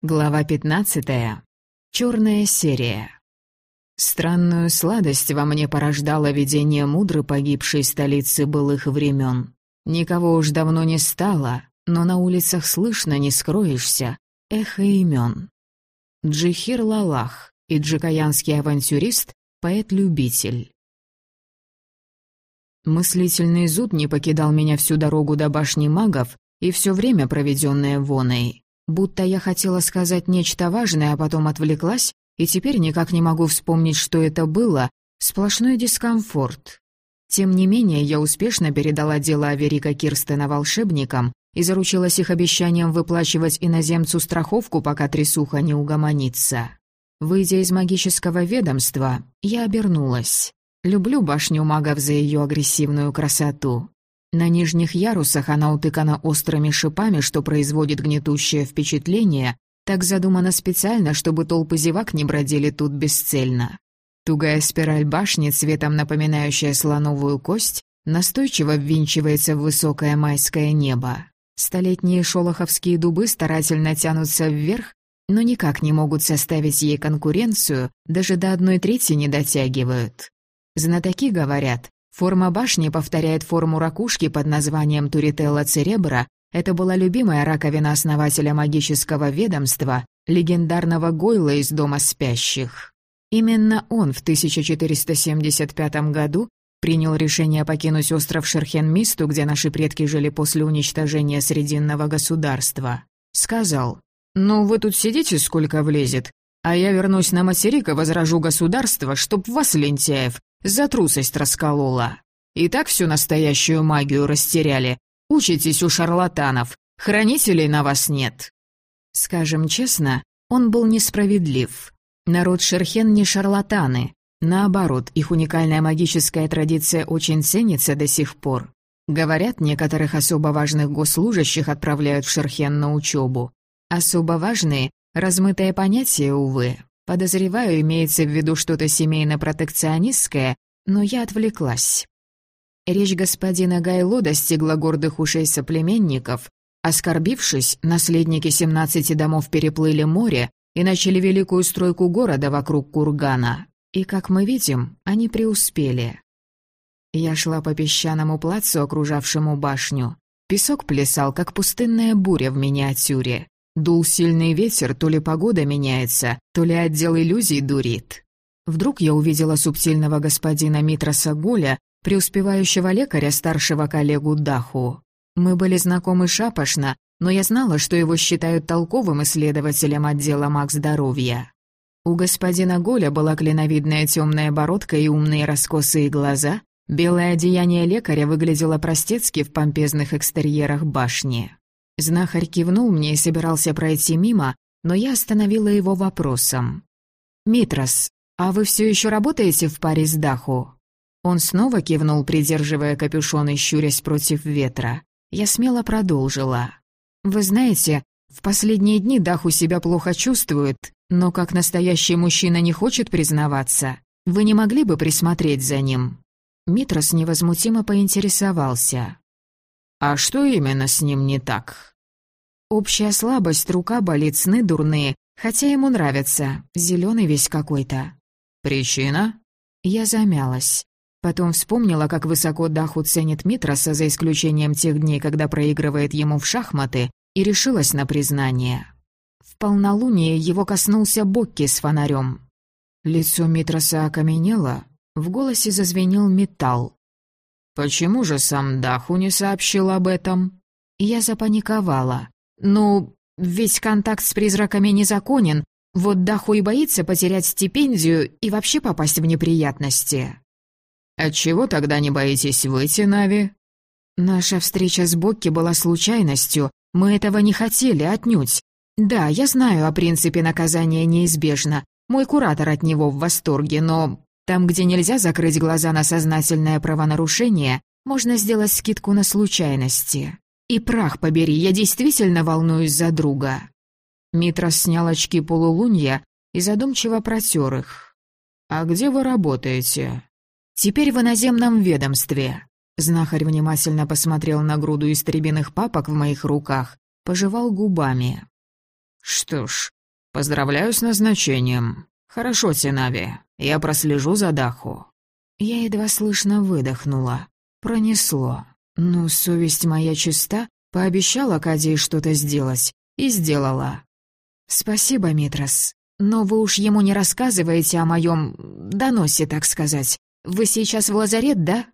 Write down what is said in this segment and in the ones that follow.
Глава 15. Черная серия. Странную сладость во мне порождало видение мудрой погибшей столицы былых времен. Никого уж давно не стало, но на улицах слышно, не скроешься, эхо имен. Джихир Лалах и джикаянский авантюрист, поэт-любитель. Мыслительный зуд не покидал меня всю дорогу до башни магов и все время, проведенное воной. Будто я хотела сказать нечто важное, а потом отвлеклась, и теперь никак не могу вспомнить, что это было. Сплошной дискомфорт. Тем не менее, я успешно передала дело Аверика Кирстена волшебникам и заручилась их обещанием выплачивать иноземцу страховку, пока трясуха не угомонится. Выйдя из магического ведомства, я обернулась. Люблю башню магов за ее агрессивную красоту. На нижних ярусах она утыкана острыми шипами, что производит гнетущее впечатление, так задумано специально, чтобы толпы зевак не бродили тут бесцельно. Тугая спираль башни, цветом напоминающая слоновую кость, настойчиво ввинчивается в высокое майское небо. Столетние шолоховские дубы старательно тянутся вверх, но никак не могут составить ей конкуренцию, даже до одной трети не дотягивают. Знатоки говорят, Форма башни повторяет форму ракушки под названием Турителла Церебра. Это была любимая раковина основателя магического ведомства, легендарного Гойла из Дома спящих. Именно он в 1475 году принял решение покинуть остров Шерхен-Мисту, где наши предки жили после уничтожения Срединного государства. Сказал, «Ну, вы тут сидите, сколько влезет, а я вернусь на материк и возражу государство, чтоб вас, лентяев, за трусость расколола. И так всю настоящую магию растеряли. Учитесь у шарлатанов. Хранителей на вас нет. Скажем честно, он был несправедлив. Народ Шерхен не шарлатаны. Наоборот, их уникальная магическая традиция очень ценится до сих пор. Говорят, некоторых особо важных госслужащих отправляют в Шерхен на учебу. Особо важные — размытое понятие, увы. Подозреваю, имеется в виду что-то семейно-протекционистское, но я отвлеклась. Речь господина Гайло достигла гордых ушей соплеменников. Оскорбившись, наследники семнадцати домов переплыли море и начали великую стройку города вокруг кургана. И, как мы видим, они преуспели. Я шла по песчаному плацу, окружавшему башню. Песок плясал, как пустынная буря в миниатюре. Дул сильный ветер, то ли погода меняется, то ли отдел иллюзий дурит. Вдруг я увидела субтильного господина Митраса Гуля, преуспевающего лекаря старшего коллегу Даху. Мы были знакомы шапошно, но я знала, что его считают толковым исследователем отдела маг здоровья. У господина Голя была клиновидная темная бородка и умные раскосые глаза, белое одеяние лекаря выглядело простецки в помпезных экстерьерах башни. Знахарь кивнул мне и собирался пройти мимо, но я остановила его вопросом. «Митрос, а вы все еще работаете в паре с Даху?» Он снова кивнул, придерживая капюшон и щурясь против ветра. Я смело продолжила. «Вы знаете, в последние дни Даху себя плохо чувствует, но как настоящий мужчина не хочет признаваться. Вы не могли бы присмотреть за ним?» Митрос невозмутимо поинтересовался. «А что именно с ним не так?» «Общая слабость, рука болит, сны дурные, хотя ему нравится, зеленый весь какой-то». «Причина?» Я замялась. Потом вспомнила, как высоко Даху ценит Митроса, за исключением тех дней, когда проигрывает ему в шахматы, и решилась на признание. В полнолуние его коснулся Бокки с фонарем. Лицо Митроса окаменело, в голосе зазвенел металл. «Почему же сам Даху не сообщил об этом?» Я запаниковала. «Ну, весь контакт с призраками незаконен. Вот Даху и боится потерять стипендию и вообще попасть в неприятности». «Отчего тогда не боитесь выйти, Нави?» «Наша встреча с Бокки была случайностью. Мы этого не хотели отнюдь. Да, я знаю о принципе наказания неизбежно. Мой куратор от него в восторге, но там, где нельзя закрыть глаза на сознательное правонарушение, можно сделать скидку на случайности. И прах побери, я действительно волнуюсь за друга». Митрос снял очки полулунья и задумчиво протер их. «А где вы работаете?» «Теперь в иноземном ведомстве». Знахарь внимательно посмотрел на груду истребиных папок в моих руках, пожевал губами. «Что ж, поздравляю с назначением. Хорошо, Тинави, я прослежу за Даху». Я едва слышно выдохнула. Пронесло. Ну, совесть моя чиста, пообещала Кадии что-то сделать. И сделала. «Спасибо, Митрос. Но вы уж ему не рассказываете о моем доносе, так сказать. Вы сейчас в лазарет, да?»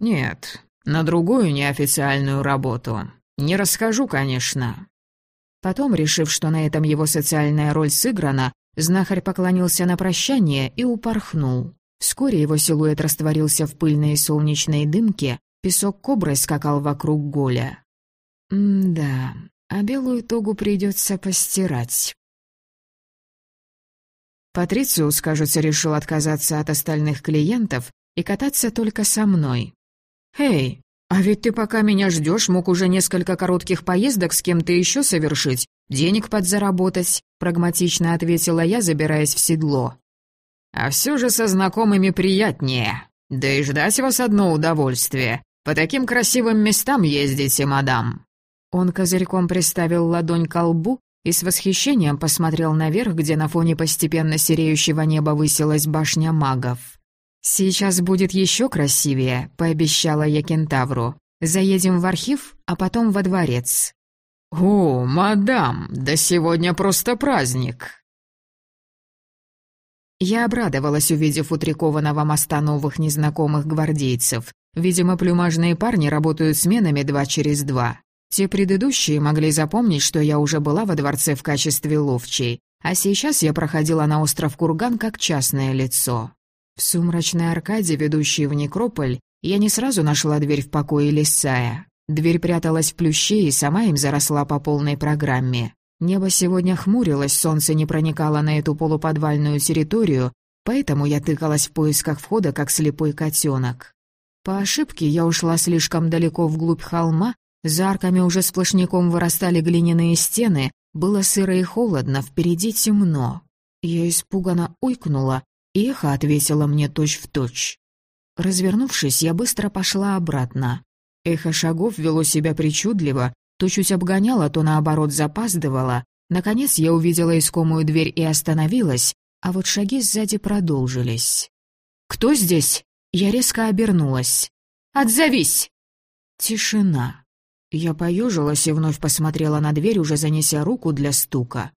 «Нет, на другую неофициальную работу. Не расскажу, конечно». Потом, решив, что на этом его социальная роль сыграна, знахарь поклонился на прощание и упорхнул. Вскоре его силуэт растворился в пыльной солнечной дымке, песок коброй скакал вокруг Голя. М-да, а белую тогу придется постирать. Патрициус, кажется, решил отказаться от остальных клиентов и кататься только со мной. «Эй, а ведь ты пока меня ждешь, мог уже несколько коротких поездок с кем-то еще совершить, денег подзаработать», — прагматично ответила я, забираясь в седло. «А все же со знакомыми приятнее. Да и ждать вас одно удовольствие. По таким красивым местам ездите, мадам». Он козырьком приставил ладонь к лбу и с восхищением посмотрел наверх, где на фоне постепенно сереющего неба высилась башня магов. «Сейчас будет еще красивее», — пообещала я кентавру. «Заедем в архив, а потом во дворец». «О, мадам, да сегодня просто праздник!» Я обрадовалась, увидев у Трикованного моста новых незнакомых гвардейцев. Видимо, плюмажные парни работают сменами два через два. Те предыдущие могли запомнить, что я уже была во дворце в качестве ловчей, а сейчас я проходила на остров Курган как частное лицо. В сумрачной аркаде, ведущей в некрополь, я не сразу нашла дверь в покое Лисая. Дверь пряталась в плюще и сама им заросла по полной программе. Небо сегодня хмурилось, солнце не проникало на эту полуподвальную территорию, поэтому я тыкалась в поисках входа, как слепой котенок. По ошибке я ушла слишком далеко вглубь холма, за арками уже сплошняком вырастали глиняные стены, было сыро и холодно, впереди темно. Я испуганно уйкнула, эхо ответило мне точь-в-точь. Развернувшись, я быстро пошла обратно. Эхо шагов вело себя причудливо, то чуть обгоняло, то наоборот запаздывало. Наконец я увидела искомую дверь и остановилась, а вот шаги сзади продолжились. «Кто здесь?» Я резко обернулась. «Отзовись!» Тишина. Я поежилась и вновь посмотрела на дверь, уже занеся руку для стука.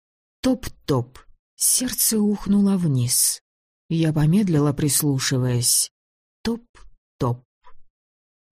Топ-топ. Сердце ухнуло вниз. Я помедлила, прислушиваясь. Топ-топ.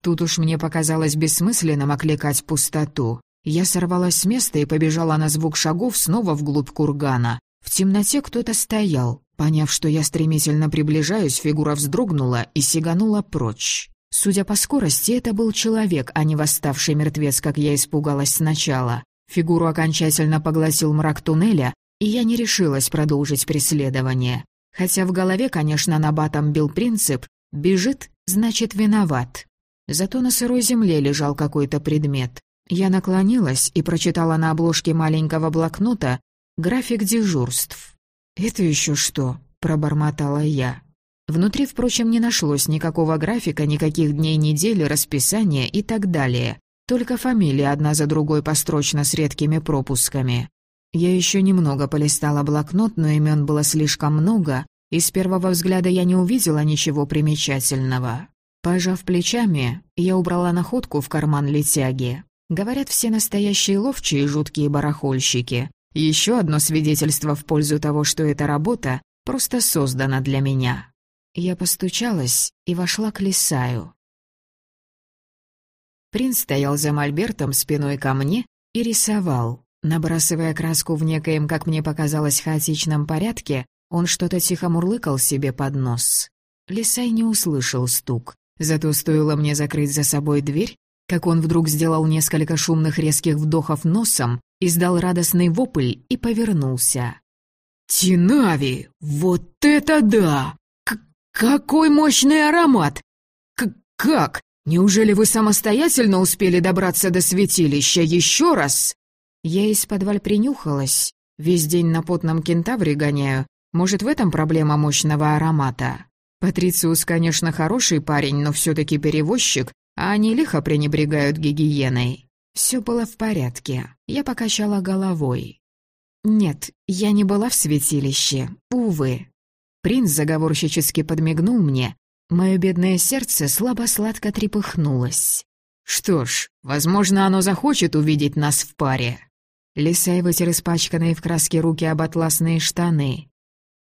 Тут уж мне показалось бессмысленным окликать пустоту. Я сорвалась с места и побежала на звук шагов снова вглубь кургана. В темноте кто-то стоял. Поняв, что я стремительно приближаюсь, фигура вздрогнула и сиганула прочь. Судя по скорости, это был человек, а не восставший мертвец, как я испугалась сначала. Фигуру окончательно поглотил мрак туннеля, и я не решилась продолжить преследование. Хотя в голове, конечно, на батом бил принцип «бежит, значит виноват». Зато на сырой земле лежал какой-то предмет. Я наклонилась и прочитала на обложке маленького блокнота график дежурств. «Это еще что?» – пробормотала я. Внутри, впрочем, не нашлось никакого графика, никаких дней недели, расписания и так далее. Только фамилии одна за другой построчно с редкими пропусками. Я еще немного полистала блокнот, но имен было слишком много, и с первого взгляда я не увидела ничего примечательного. Пожав плечами, я убрала находку в карман летяги. Говорят, все настоящие ловчие жуткие барахольщики. Еще одно свидетельство в пользу того, что эта работа просто создана для меня. Я постучалась и вошла к Лисаю. Принц стоял за мольбертом спиной ко мне и рисовал. Набрасывая краску в некоем, как мне показалось, хаотичном порядке, он что-то тихо мурлыкал себе под нос. Лисай не услышал стук. Зато стоило мне закрыть за собой дверь, как он вдруг сделал несколько шумных резких вдохов носом, издал радостный вопль и повернулся. «Тинави! Вот это да! «Какой мощный аромат! К как? Неужели вы самостоятельно успели добраться до святилища еще раз?» Я из подваль принюхалась. Весь день на потном кентавре гоняю. Может, в этом проблема мощного аромата? Патрициус, конечно, хороший парень, но все таки перевозчик, а они лихо пренебрегают гигиеной. Все было в порядке. Я покачала головой. «Нет, я не была в святилище, увы». Принц заговорщически подмигнул мне. Мое бедное сердце слабо-сладко трепыхнулось. «Что ж, возможно, оно захочет увидеть нас в паре». Лисай вытер испачканные в краске руки об атласные штаны.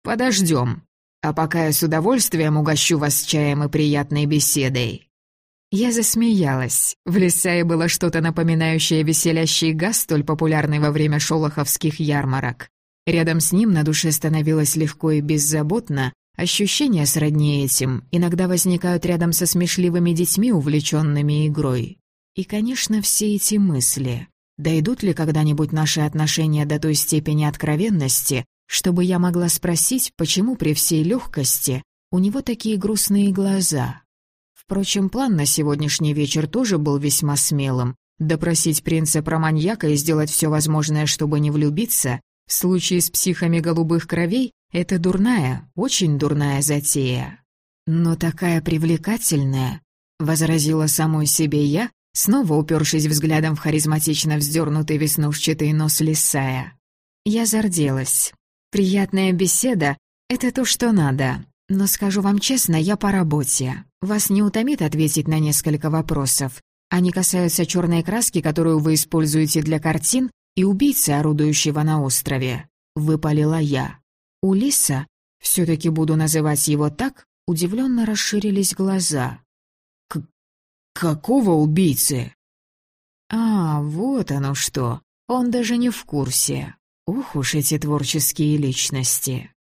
«Подождем. А пока я с удовольствием угощу вас чаем и приятной беседой». Я засмеялась. В Лисае было что-то напоминающее веселящий газ, столь популярный во время шолоховских ярмарок. Рядом с ним на душе становилось легко и беззаботно, ощущения сродни этим иногда возникают рядом со смешливыми детьми, увлеченными игрой. И, конечно, все эти мысли. Дойдут ли когда-нибудь наши отношения до той степени откровенности, чтобы я могла спросить, почему при всей легкости у него такие грустные глаза? Впрочем, план на сегодняшний вечер тоже был весьма смелым. Допросить принца про маньяка и сделать все возможное, чтобы не влюбиться, в случае с психами голубых кровей, это дурная, очень дурная затея. Но такая привлекательная, возразила самой себе я, снова упершись взглядом в харизматично вздернутый веснушчатый нос Лисая. Я зарделась. Приятная беседа — это то, что надо. Но скажу вам честно, я по работе. Вас не утомит ответить на несколько вопросов. Они касаются черной краски, которую вы используете для картин, и убийцы, орудующего на острове. Выпалила я. У Лиса, все-таки буду называть его так, удивленно расширились глаза. Какого убийцы? А, вот оно что. Он даже не в курсе. Ух уж эти творческие личности.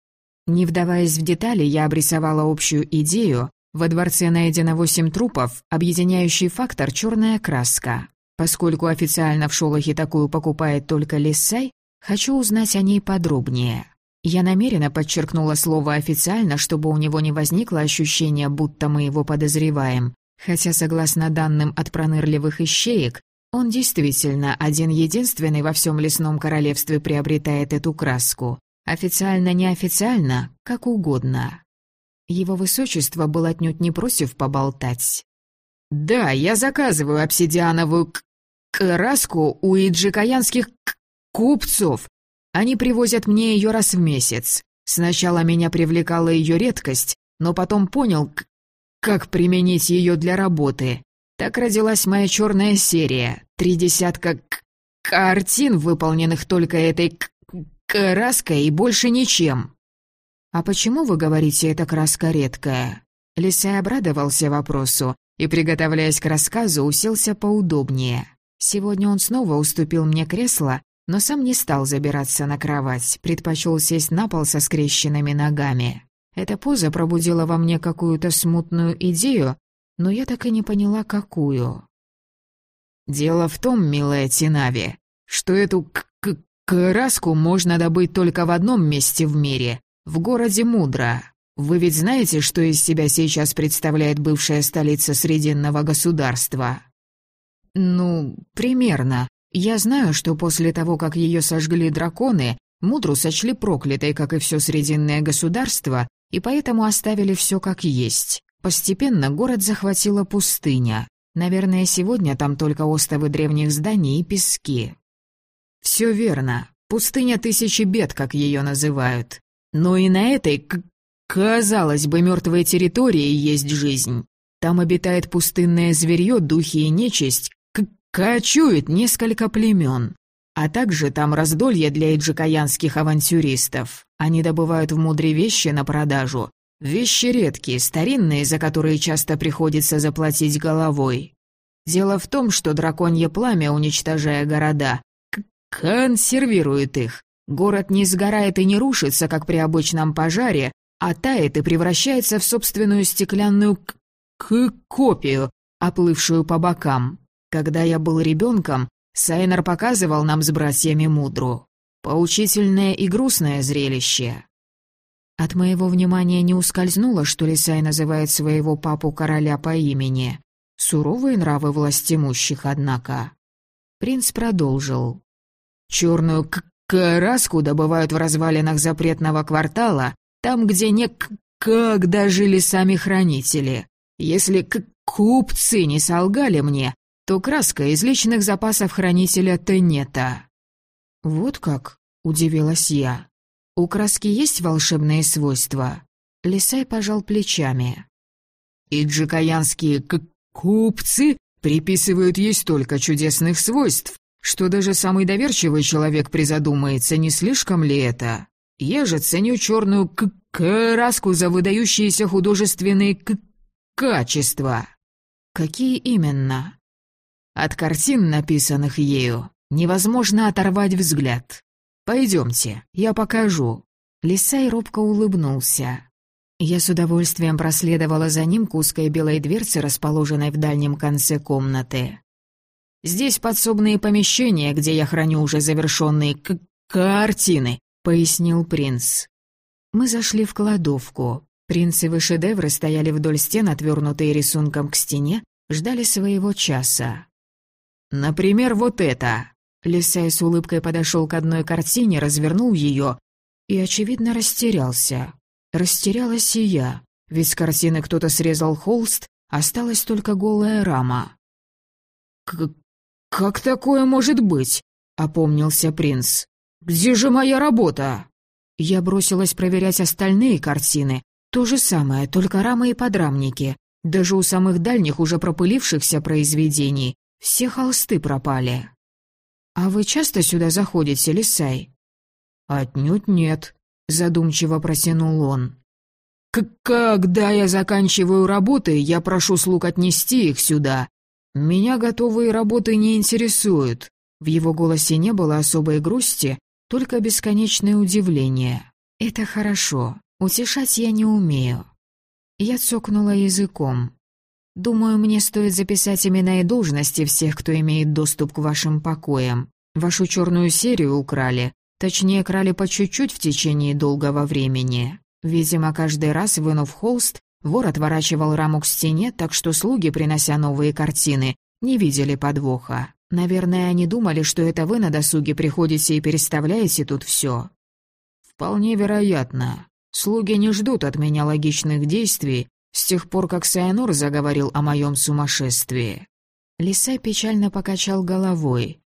Не вдаваясь в детали, я обрисовала общую идею. Во дворце найдено восемь трупов, объединяющий фактор — черная краска. Поскольку официально в Шолохе такую покупает только Лиссай, хочу узнать о ней подробнее. Я намеренно подчеркнула слово «официально», чтобы у него не возникло ощущения, будто мы его подозреваем. Хотя, согласно данным от пронырливых ищеек, он действительно один-единственный во всем лесном королевстве приобретает эту краску. Официально-неофициально, как угодно. Его высочество был отнюдь не против поболтать. «Да, я заказываю обсидиановую краску у иджикаянских купцов. Они привозят мне ее раз в месяц. Сначала меня привлекала ее редкость, но потом понял, как применить ее для работы. Так родилась моя черная серия. Три десятка картин, выполненных только этой краской и больше ничем». «А почему вы говорите, эта краска редкая?» Лисай обрадовался вопросу и, приготовляясь к рассказу, уселся поудобнее. Сегодня он снова уступил мне кресло, но сам не стал забираться на кровать, предпочел сесть на пол со скрещенными ногами. Эта поза пробудила во мне какую-то смутную идею, но я так и не поняла, какую. «Дело в том, милая Тинави, что эту краску можно добыть только в одном месте в мире, в городе Мудро. Вы ведь знаете, что из себя сейчас представляет бывшая столица Срединного государства?» «Ну, примерно. Я знаю, что после того, как ее сожгли драконы, Мудру сочли проклятой, как и все Срединное государство, и поэтому оставили все как есть. Постепенно город захватила пустыня. Наверное, сегодня там только остовы древних зданий и пески. Все верно. Пустыня тысячи бед, как ее называют. Но и на этой, казалось бы, мертвой территории есть жизнь. Там обитает пустынное зверье, духи и нечисть, кочует несколько племен. А также там раздолье для иджикаянских авантюристов. Они добывают в мудре вещи на продажу. Вещи редкие, старинные, за которые часто приходится заплатить головой. Дело в том, что драконье пламя, уничтожая города, консервирует их. Город не сгорает и не рушится, как при обычном пожаре, а тает и превращается в собственную стеклянную к копию, оплывшую по бокам. Когда я был ребенком, Сайнер показывал нам с братьями Мудру. Поучительное и грустное зрелище. От моего внимания не ускользнуло, что Лисай называет своего папу короля по имени. Суровые нравы властимущих, однако. Принц продолжил. «Черную краску добывают в развалинах запретного квартала, там, где не когда жили сами хранители. Если купцы не солгали мне, то краска из личных запасов хранителя Тенета. Вот как? — удивилась я. «У краски есть волшебные свойства?» Лисай пожал плечами. «И джикаянские купцы приписывают ей столько чудесных свойств, что даже самый доверчивый человек призадумается, не слишком ли это. Я же ценю черную краску за выдающиеся художественные качества». «Какие именно?» От картин, написанных ею, невозможно оторвать взгляд. Пойдемте, я покажу». Лисай робко улыбнулся. Я с удовольствием проследовала за ним к узкой белой дверце, расположенной в дальнем конце комнаты. «Здесь подсобные помещения, где я храню уже завершенные картины», — пояснил принц. Мы зашли в кладовку. Принцевы шедевры стояли вдоль стен, отвернутые рисунком к стене, ждали своего часа. «Например, вот это!» Лисай с улыбкой подошел к одной картине, развернул ее и, очевидно, растерялся. Растерялась и я, ведь с картины кто-то срезал холст, осталась только голая рама. «К «Как такое может быть?» — опомнился принц. «Где же моя работа?» Я бросилась проверять остальные картины. То же самое, только рамы и подрамники. Даже у самых дальних, уже пропылившихся произведений, все холсты пропали. «А вы часто сюда заходите, Лисай?» «Отнюдь нет», задумчиво протянул он. «Когда я заканчиваю работы, я прошу слуг отнести их сюда. Меня готовые работы не интересуют». В его голосе не было особой грусти, только бесконечное удивление. «Это хорошо. Утешать я не умею». Я цокнула языком. «Думаю, мне стоит записать имена и должности всех, кто имеет доступ к вашим покоям. Вашу черную серию украли, Точнее, крали по чуть-чуть в течение долгого времени. Видимо, каждый раз, вынув холст, вор отворачивал раму к стене, так что слуги, принося новые картины, не видели подвоха. Наверное, они думали, что это вы на досуге приходите и переставляете тут все. Вполне вероятно. Слуги не ждут от меня логичных действий с тех пор, как Сайонур заговорил о моем сумасшествии. Лиса печально покачал головой.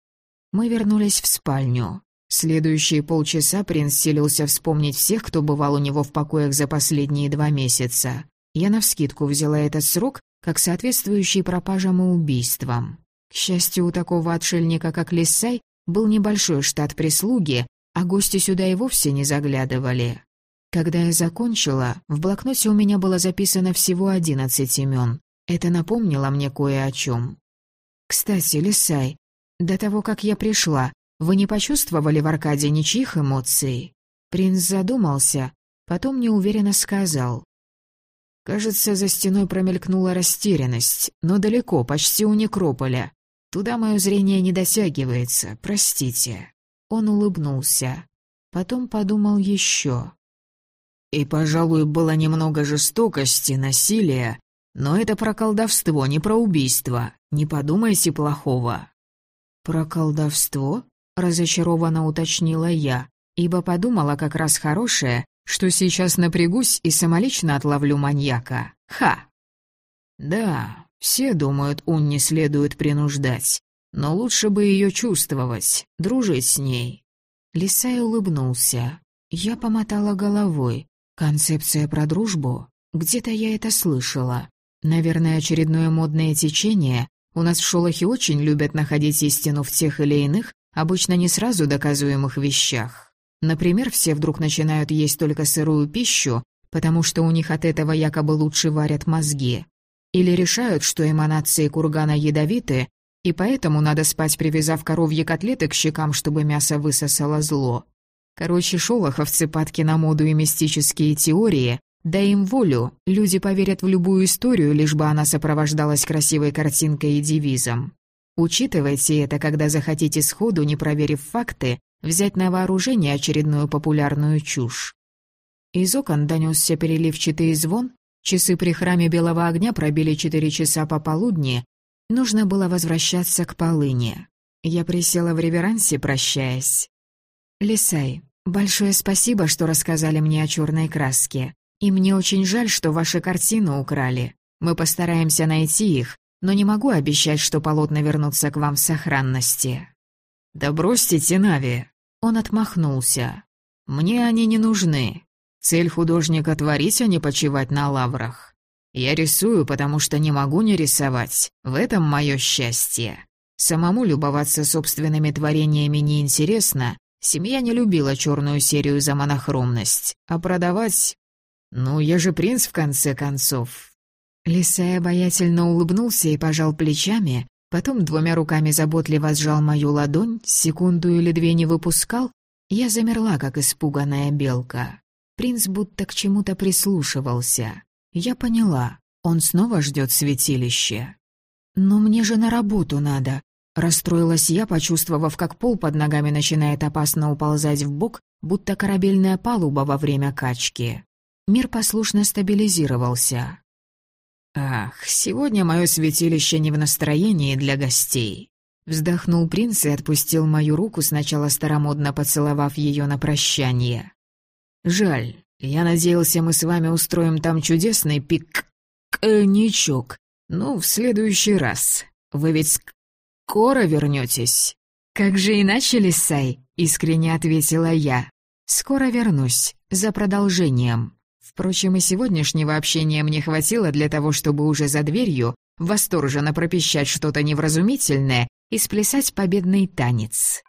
Мы вернулись в спальню. Следующие полчаса принц селился вспомнить всех, кто бывал у него в покоях за последние два месяца. Я навскидку взяла этот срок как соответствующий пропажам и убийствам. К счастью, у такого отшельника, как Лисай, был небольшой штат прислуги, а гости сюда и вовсе не заглядывали. Когда я закончила, в блокноте у меня было записано всего одиннадцать имен. Это напомнило мне кое о чем. Кстати, Лисай, до того, как я пришла, вы не почувствовали в Аркаде ничьих эмоций?» Принц задумался, потом неуверенно сказал. «Кажется, за стеной промелькнула растерянность, но далеко, почти у некрополя. Туда мое зрение не дотягивается, простите». Он улыбнулся. Потом подумал еще. «И, пожалуй, было немного жестокости, насилия, но это про колдовство, не про убийство. Не подумайте плохого». «Про колдовство?» разочарованно уточнила я, ибо подумала как раз хорошее, что сейчас напрягусь и самолично отловлю маньяка. Ха! Да, все думают, Ун не следует принуждать, но лучше бы ее чувствовать, дружить с ней. Лисай улыбнулся. Я помотала головой. Концепция про дружбу? Где-то я это слышала. Наверное, очередное модное течение. У нас в Шолохе очень любят находить истину в тех или иных, обычно не сразу доказуемых вещах. Например, все вдруг начинают есть только сырую пищу, потому что у них от этого якобы лучше варят мозги. Или решают, что эманации кургана ядовиты, и поэтому надо спать, привязав коровьи котлеты к щекам, чтобы мясо высосало зло. Короче, шолоховцы падки на моду и мистические теории, да им волю, люди поверят в любую историю, лишь бы она сопровождалась красивой картинкой и девизом. Учитывайте это, когда захотите сходу, не проверив факты, взять на вооружение очередную популярную чушь. Из окон донесся переливчатый звон, часы при храме Белого Огня пробили четыре часа пополудни, нужно было возвращаться к полыне. Я присела в реверансе, прощаясь. «Лисай, большое спасибо, что рассказали мне о черной краске. И мне очень жаль, что ваши картины украли. Мы постараемся найти их, но не могу обещать, что полотна вернутся к вам в сохранности». «Да бросьте, Нави. Он отмахнулся. «Мне они не нужны. Цель художника — творить, а не почивать на лаврах. Я рисую, потому что не могу не рисовать. В этом мое счастье. Самому любоваться собственными творениями неинтересно. Семья не любила черную серию за монохромность. А продавать... Ну, я же принц, в конце концов. Лисай обаятельно улыбнулся и пожал плечами, потом двумя руками заботливо сжал мою ладонь, секунду или две не выпускал. Я замерла, как испуганная белка. Принц будто к чему-то прислушивался. Я поняла, он снова ждет святилище. «Но мне же на работу надо», — расстроилась я, почувствовав, как пол под ногами начинает опасно уползать в бок, будто корабельная палуба во время качки. Мир послушно стабилизировался. «Ах, сегодня мое святилище не в настроении для гостей», — вздохнул принц и отпустил мою руку, сначала старомодно поцеловав ее на прощание. «Жаль, я надеялся, мы с вами устроим там чудесный пик-ничок. Ну, в следующий раз. Вы ведь скоро вернетесь. «Как же иначе, Лисай?» — искренне ответила я. «Скоро вернусь. За продолжением». Впрочем, и сегодняшнего общения мне хватило для того, чтобы уже за дверью восторженно пропищать что-то невразумительное и сплясать победный танец.